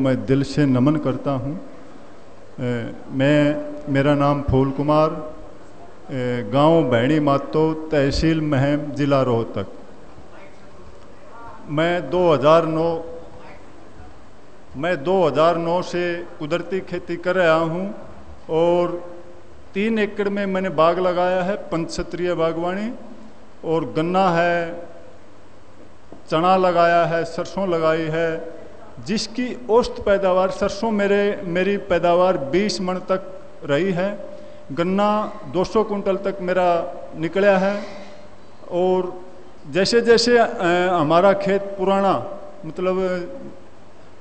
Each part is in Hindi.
मैं दिल से नमन करता हूँ। मैं, मेरा नाम फूल कुमार। गाँव भैणी मातो तहसील महम ज़िला रोहतक। मैं 2009 मैं 2009 से कुदरती खेती कर रहा हूँ और तीन एकड़ में मैंने बाग लगाया है पंचक्षत्रीय बागवानी और गन्ना है, चना लगाया है, सरसों लगाई है जिसकी औसत पैदावार सरसों मेरे, मेरी पैदावार 20 मण तक रही है, गन्ना 200 कुंटल तक मेरा निकला है और जैसे जैसे हमारा खेत पुराना मतलब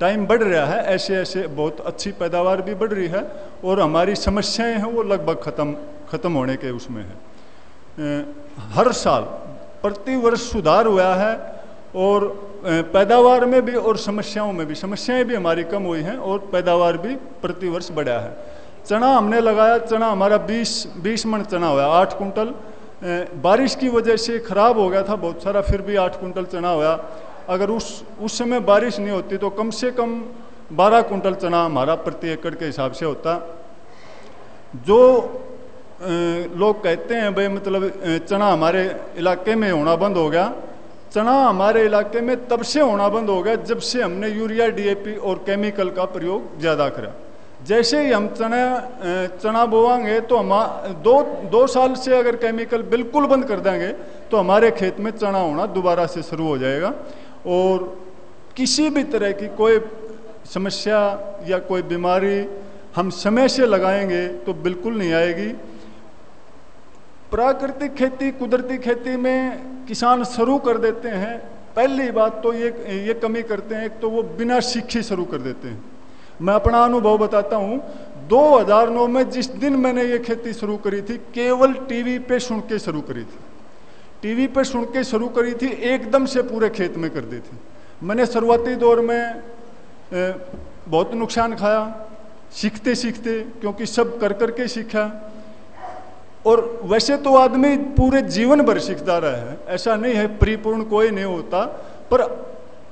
टाइम बढ़ रहा है, ऐसे ऐसे बहुत अच्छी पैदावार भी बढ़ रही है और हमारी समस्याएँ हैं वो लगभग ख़त्म ख़त्म होने के उसमें है। हर साल प्रति वर्ष सुधार हुआ है और पैदावार में भी और समस्याओं में भी। समस्याएँ भी हमारी कम हुई हैं और पैदावार भी प्रतिवर्ष बढ़ा है। चना हमने लगाया, चना हमारा 20 20 मन चना हुआ, आठ कुंटल। बारिश की वजह से ख़राब हो गया था बहुत सारा, फिर भी आठ कुंटल चना हुआ। अगर उस उस समय बारिश नहीं होती तो कम से कम 12 कुंटल चना हमारा प्रति एकड़ के हिसाब से होता। जो लोग कहते हैं, भाई मतलब चना हमारे इलाके में होना बंद हो गया। चना हमारे इलाके में तब से होना बंद हो गया जब से हमने यूरिया डीएपी और केमिकल का प्रयोग ज़्यादा करा। जैसे ही हम चना चना बोवाएँगे तो हम दो दो साल से अगर केमिकल बिल्कुल बंद कर देंगे तो हमारे खेत में चना होना दोबारा से शुरू हो जाएगा और किसी भी तरह की कोई समस्या या कोई बीमारी हम समय से लगाएँगे तो बिल्कुल नहीं आएगी। प्राकृतिक खेती, कुदरती खेती में किसान शुरू कर देते हैं। पहली बात तो ये ये कमी करते हैं, एक तो वो बिना सीखे शुरू कर देते हैं। मैं अपना अनुभव बताता हूँ। 2009 में जिस दिन मैंने ये खेती शुरू करी थी, केवल टीवी पे सुन के शुरू करी थी। टीवी पे सुन के शुरू करी थी, एकदम से पूरे खेत में कर दी थी। मैंने शुरुआती दौर में बहुत नुकसान खाया सीखते सीखते क्योंकि सब कर कर के सीखा। और वैसे तो आदमी पूरे जीवन भर सीखता रहे है, ऐसा नहीं है, परिपूर्ण कोई नहीं होता, पर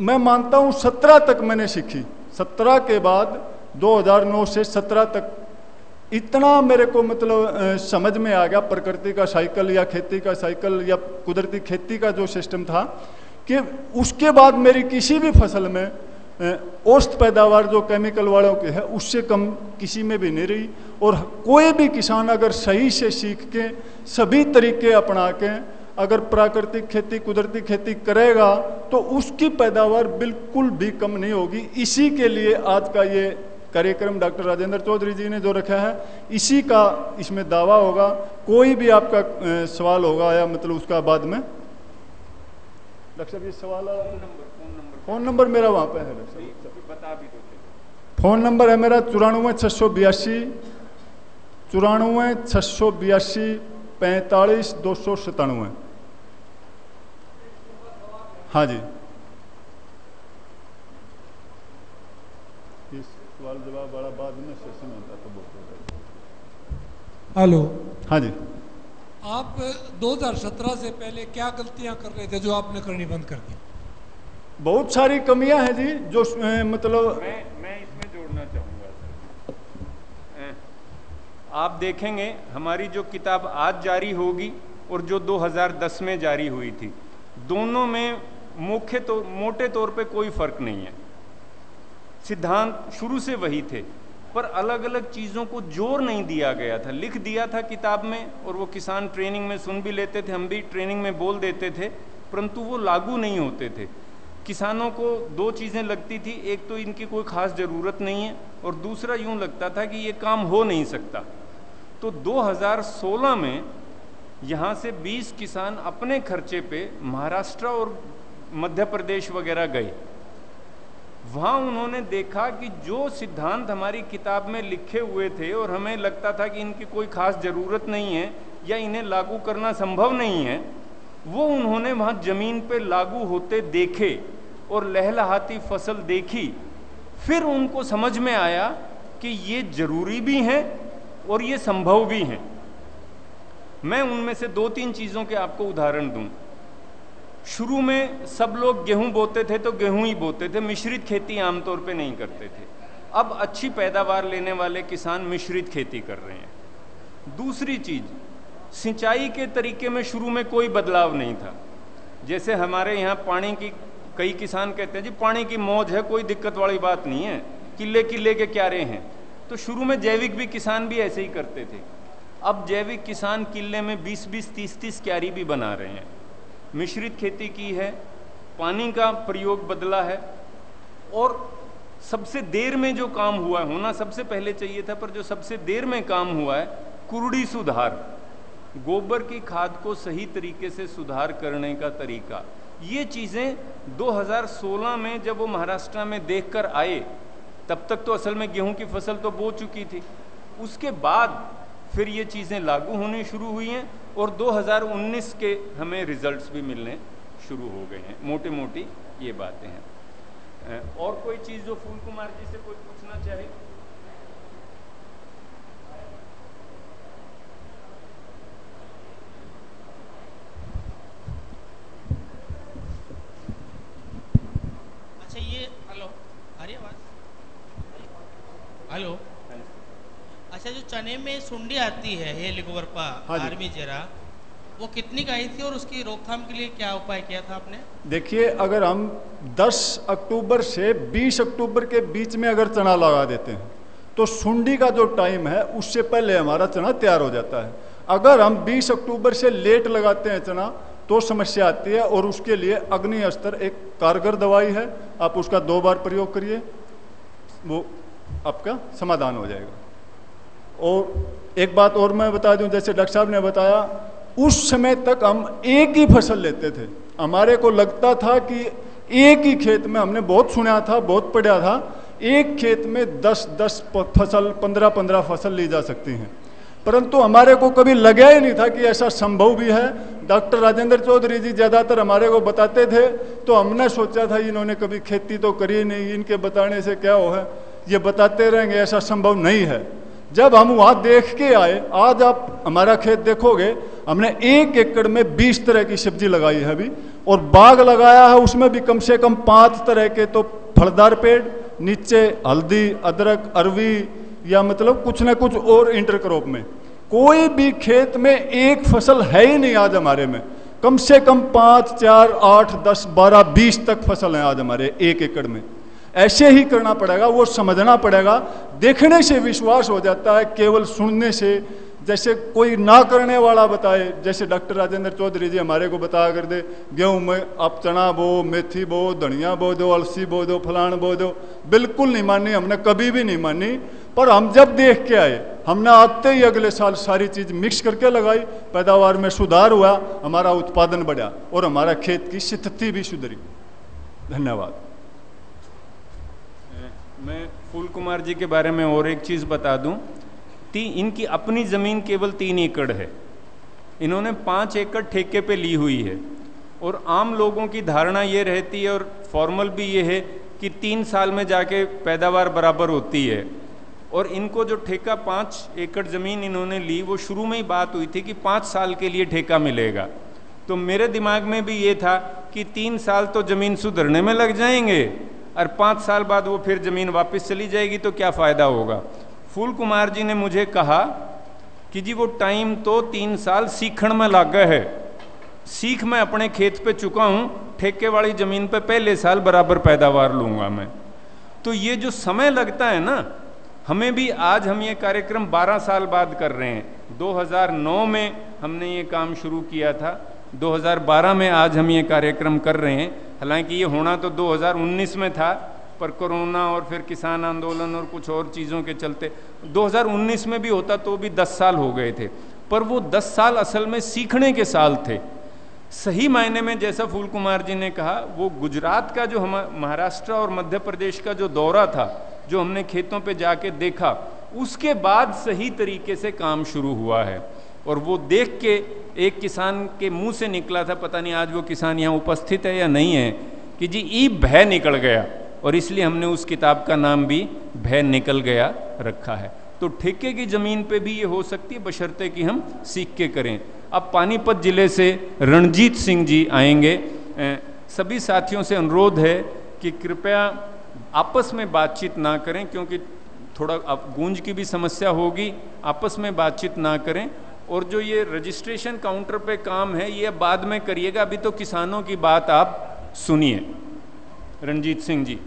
मैं मानता हूँ सत्रह तक मैंने सीखी। सत्रह के बाद 2009 से सत्रह तक, इतना मेरे को मतलब समझ में आ गया, प्रकृति का साइकिल या खेती का साइकिल या कुदरती खेती का जो सिस्टम था, कि उसके बाद मेरी किसी भी फ़सल में औसत पैदावार जो केमिकल वालों की है, उससे कम किसी में भी नहीं रही। और कोई भी किसान अगर सही से सीख के, सभी तरीके अपना के, अगर प्राकृतिक खेती, कुदरती खेती करेगा तो उसकी पैदावार बिल्कुल भी कम नहीं होगी। इसी के लिए आज का ये कार्यक्रम डॉक्टर राजेंद्र चौधरी जी ने जो रखा है, इसी का इसमें दावा होगा। कोई भी आपका सवाल होगा या मतलब उसका बाद में डॉक्टर ये सवाल फ़ोन नंबर मेरा वहाँ पे है बता भी दो फ़ोन नंबर है मेरा चौरानवे छः सौ बयासी चौरानवे छः सौ बयासी पैंतालीस दो सौ सतानवे। हाँ जी। सवाल जवाब बड़ा बाद में सेशन होता तो बहुत हेलो। हाँ जी। आप 2017 से पहले क्या गलतियाँ कर रहे थे जो आपने करनी बंद कर दी? बहुत सारी कमियाँ हैं जी जो मतलब मैं मैं इसमें जोड़ना चाहूँगा आप देखेंगे हमारी जो किताब आज जारी होगी और जो 2010 में जारी हुई थी दोनों में मुख्य तो मोटे तौर पे कोई फ़र्क नहीं है। सिद्धांत शुरू से वही थे। पर अलग अलग चीज़ों को ज़ोर नहीं दिया गया था। लिख दिया था किताब में और वो किसान ट्रेनिंग में सुन भी लेते थे, हम भी ट्रेनिंग में बोल देते थे, परंतु वो लागू नहीं होते थे। किसानों को दो चीज़ें लगती थी, एक तो इनकी कोई ख़ास ज़रूरत नहीं है और दूसरा यूँ लगता था कि ये काम हो नहीं सकता। तो 2016 में यहाँ से 20 किसान अपने खर्चे पे महाराष्ट्र और मध्य प्रदेश वगैरह गए। वहाँ उन्होंने देखा कि जो सिद्धांत हमारी किताब में लिखे हुए थे और हमें लगता था कि इनकी कोई खास ज़रूरत नहीं है या इन्हें लागू करना संभव नहीं है, वो उन्होंने वहाँ ज़मीन पे लागू होते देखे और लहलहाती फ़सल देखी। फिर उनको समझ में आया कि ये ज़रूरी भी हैं और ये संभव भी हैं। मैं उनमें से दो तीन चीज़ों के आपको उदाहरण दूँ। शुरू में सब लोग गेहूँ बोते थे तो गेहूँ ही बोते थे, मिश्रित खेती आमतौर पे नहीं करते थे। अब अच्छी पैदावार लेने वाले किसान मिश्रित खेती कर रहे हैं। दूसरी चीज़, सिंचाई के तरीके में शुरू में कोई बदलाव नहीं था। जैसे हमारे यहाँ पानी की, कई किसान कहते हैं, जी, पानी की मौज है, कोई दिक्कत वाली बात नहीं है किले किले के क्यारे हैं। तो शुरू में जैविक भी किसान भी ऐसे ही करते थे। अब जैविक किसान किले में 20-20 30-30 क्यारी भी बना रहे हैं। मिश्रित खेती की है, पानी का प्रयोग बदला है, और सबसे देर में जो काम हुआ है, होना सबसे पहले चाहिए था, पर जो सबसे देर में काम हुआ है, कुरड़ी सुधार। गोबर की खाद को सही तरीके से सुधार करने का तरीका। ये चीज़ें 2016 में जब वो महाराष्ट्र में देखकर आए, तब तक तो असल में गेहूँ की फ़सल तो बो चुकी थी। उसके बाद फिर ये चीज़ें लागू होने शुरू हुई हैं और 2019 के हमें रिजल्ट्स भी मिलने शुरू हो गए हैं। मोटे मोटी ये बातें हैं। और कोई चीज़ जो फूल कुमार जी से कोई पूछना चाहे अच्छा ये हेलो आ रही आवाज़ हेलो अच्छा में सुंडी आती है ये लिगोवरपा हाँ आर्मी जरा वो कितनी का आई थी और उसकी रोकथाम के लिए क्या उपाय किया था आपने? देखिए अगर हम 10 अक्टूबर से 20 अक्टूबर के बीच में अगर चना लगा देते हैं तो सुंडी का जो टाइम है उससे पहले हमारा चना तैयार हो जाता है। अगर हम 20 अक्टूबर से लेट लगाते हैं चना तो समस्या आती है और उसके लिए अग्नि अस्तर एक कारगर दवाई है। आप उसका दो बार प्रयोग करिए वो आपका समाधान हो जाएगा। और एक बात और मैं बता दूँ, जैसे डॉक्टर साहब ने बताया, उस समय तक हम एक ही फ़सल लेते थे। हमारे को लगता था कि एक ही खेत में, हमने बहुत सुना था, बहुत पढ़ा था, एक खेत में दस दस फ़सल 15 15 फ़सल ली जा सकती हैं। परंतु हमारे को कभी लगा ही नहीं था कि ऐसा संभव भी है। डॉक्टर राजेंद्र चौधरी जी ज़्यादातर हमारे को बताते थे तो हमने सोचा था, इन्होंने कभी खेती तो करी नहीं, इनके बताने से क्या हो है? ये बताते रहेंगे, ऐसा संभव नहीं है। जब हम वहाँ देख के आए, आज आप हमारा खेत देखोगे, हमने एक एकड़ में 20 तरह की सब्ज़ी लगाई है अभी, और बाग लगाया है, उसमें भी कम से कम पाँच तरह के तो फलदार पेड़, नीचे हल्दी, अदरक, अरवी, या मतलब कुछ ना कुछ और इंटरक्रॉप में। कोई भी खेत में एक फ़सल है ही नहीं आज हमारे में। कम से कम पाँच, चार, आठ, दस, बारह, बीस तक फ़सल है आज हमारे एक एकड़ में। ऐसे ही करना पड़ेगा, वो समझना पड़ेगा। देखने से विश्वास हो जाता है, केवल सुनने से। जैसे कोई ना करने वाला बताए, जैसे डॉक्टर राजेंद्र चौधरी जी हमारे को बता कर दे, गेहूँ में आप चना बो, मेथी बो, धनिया बो दो, अलसी बो दो फलान बो दो, बिल्कुल नहीं मानी, हमने कभी भी नहीं मानी। पर हम जब देख के आए, हमने आते ही अगले साल सारी चीज़ मिक्स करके लगाई, पैदावार में सुधार हुआ, हमारा उत्पादन बढ़ा और हमारा खेत की स्थिति भी सुधरी। धन्यवाद। मैं फूल कुमार जी के बारे में और एक चीज़ बता दूँ। ती, इनकी अपनी ज़मीन केवल तीन एकड़ है। इन्होंने पाँच एकड़ ठेके पे ली हुई है। और आम लोगों की धारणा ये रहती है और फॉर्मल भी ये है कि तीन साल में जाके पैदावार बराबर होती है। और इनको जो ठेका पाँच एकड़ ज़मीन इन्होंने ली, वो शुरू में ही बात हुई थी कि पाँच साल के लिए ठेका मिलेगा। तो मेरे दिमाग में भी ये था कि तीन साल तो ज़मीन सुधरने में लग जाएँगे। और पाँच साल बाद वो फिर ज़मीन वापस चली जाएगी तो क्या फ़ायदा होगा? फूल कुमार जी ने मुझे कहा कि जी, वो टाइम तो तीन साल सीखण में लागा है। सीख मैं अपने खेत पे चुका हूँ, ठेके वाली ज़मीन पे पहले साल बराबर पैदावार लूँगा मैं। तो ये जो समय लगता है ना, हमें भी आज हम ये कार्यक्रम 12 साल बाद कर रहे हैं। 2009 में हमने ये काम शुरू किया था। 2012 में आज हम ये कार्यक्रम कर रहे हैं। हालाँकि ये होना तो 2019 में था, पर कोरोना और फिर किसान आंदोलन और कुछ और चीज़ों के चलते 2019 में भी होता तो भी 10 साल हो गए थे। पर वो 10 साल असल में सीखने के साल थे। सही मायने में जैसा फूल कुमार जी ने कहा, वो गुजरात का जो हम, महाराष्ट्र और मध्य प्रदेश का जो दौरा था, जो हमने खेतों पे जाके देखा, उसके बाद सही तरीके से काम शुरू हुआ है। और वो देख के एक किसान के मुँह से निकला था, पता नहीं आज वो किसान यहाँ उपस्थित है या नहीं है, कि जी, ई भय निकल गया और इसलिए हमने उस किताब का नाम भी भय निकल गया रखा है। तो ठेके की ज़मीन पे भी ये हो सकती है, बशर्ते कि हम सीख के करें। अब पानीपत ज़िले से रणजीत सिंह जी आएँगे। सभी साथियों से अनुरोध है कि कृपया आपस में बातचीत ना करें, क्योंकि थोड़ा गूंज की भी समस्या होगी, आपस में बातचीत ना करें। और जो ये रजिस्ट्रेशन काउंटर पे काम है, ये बाद में करिएगा। अभी तो किसानों की बात आप सुनिए। रंजीत सिंह जी।